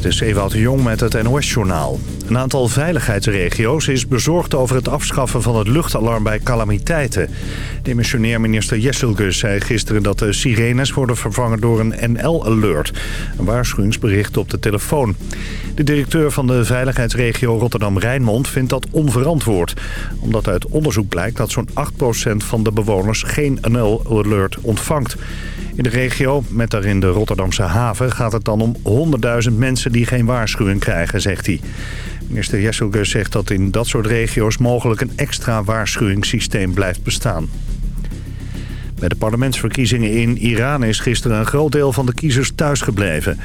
Dit is Ewout de Jong met het NOS-journaal. Een aantal veiligheidsregio's is bezorgd over het afschaffen van het luchtalarm bij calamiteiten. Demissionair minister Jesselgus zei gisteren dat de sirenes worden vervangen door een NL-alert. Een waarschuwingsbericht op de telefoon. De directeur van de veiligheidsregio Rotterdam-Rijnmond vindt dat onverantwoord. Omdat uit onderzoek blijkt dat zo'n 8% van de bewoners geen NL-alert ontvangt. In de regio, met daarin de Rotterdamse haven, gaat het dan om 100.000 mensen die geen waarschuwing krijgen, zegt hij. Minister Jesselgus zegt dat in dat soort regio's mogelijk een extra waarschuwingssysteem blijft bestaan. Bij de parlementsverkiezingen in Iran is gisteren een groot deel van de kiezers thuisgebleven.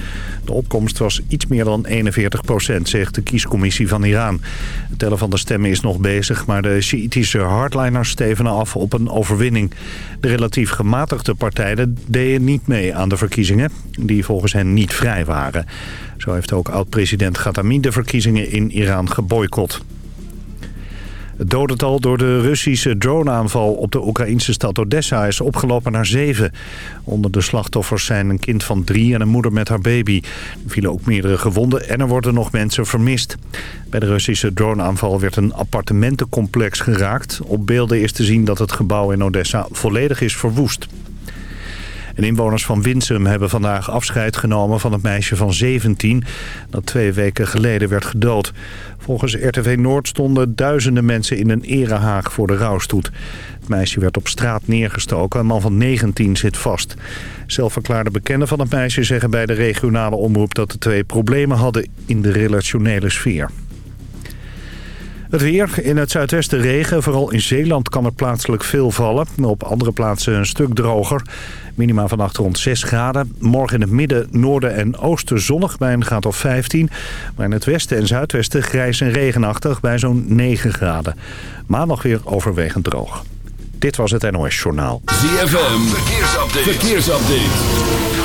De opkomst was iets meer dan 41 procent, zegt de kiescommissie van Iran. Het tellen van de stemmen is nog bezig, maar de Sjiitische hardliners stevenen af op een overwinning. De relatief gematigde partijen deden niet mee aan de verkiezingen, die volgens hen niet vrij waren. Zo heeft ook oud-president Ghatami de verkiezingen in Iran geboycott. Het dodental door de Russische droneaanval op de Oekraïnse stad Odessa is opgelopen naar zeven. Onder de slachtoffers zijn een kind van drie en een moeder met haar baby. Er vielen ook meerdere gewonden en er worden nog mensen vermist. Bij de Russische droneaanval werd een appartementencomplex geraakt. Op beelden is te zien dat het gebouw in Odessa volledig is verwoest. En inwoners van Winsum hebben vandaag afscheid genomen van het meisje van 17... dat twee weken geleden werd gedood. Volgens RTV Noord stonden duizenden mensen in een erehaag voor de rouwstoet. Het meisje werd op straat neergestoken. Een man van 19 zit vast. Zelfverklaarde bekenden van het meisje zeggen bij de regionale omroep... dat de twee problemen hadden in de relationele sfeer. Het weer. In het zuidwesten regen. Vooral in Zeeland kan er plaatselijk veel vallen. Op andere plaatsen een stuk droger. Minima vannacht rond 6 graden. Morgen in het midden, noorden en oosten zonnig bij een graad of 15. Maar in het westen en zuidwesten grijs en regenachtig bij zo'n 9 graden. Maandag weer overwegend droog. Dit was het NOS Journaal. ZFM. Verkeersupdate. Verkeersupdate.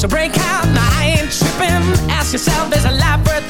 So break out, now I ain't tripping. Ask yourself, is a life worth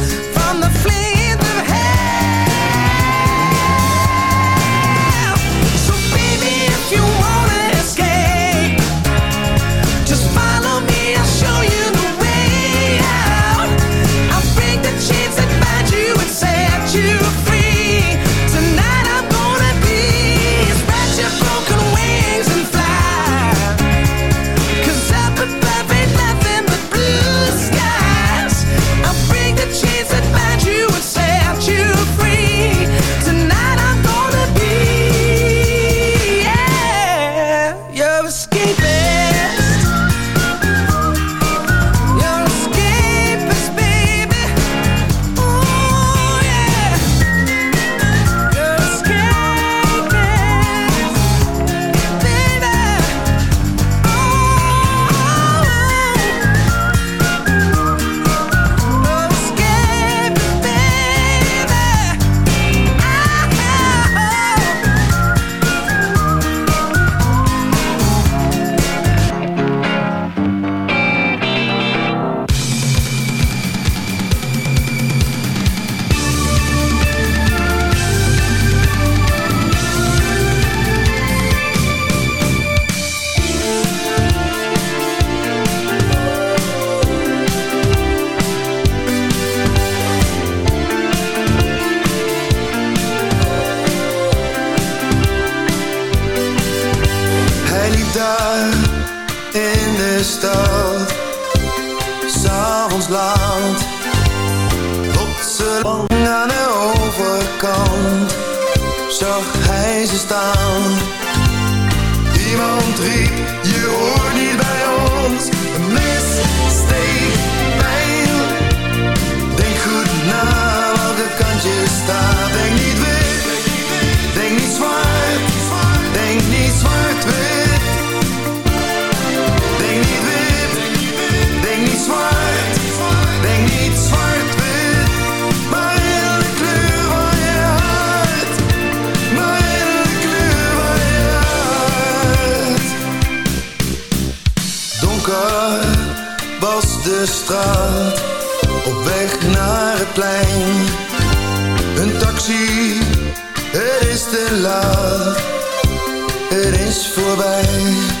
aan de overkant zag hij ze staan. Iemand riep, je hoort niet bij ons. Een taxi, het is te laat. Het is voorbij.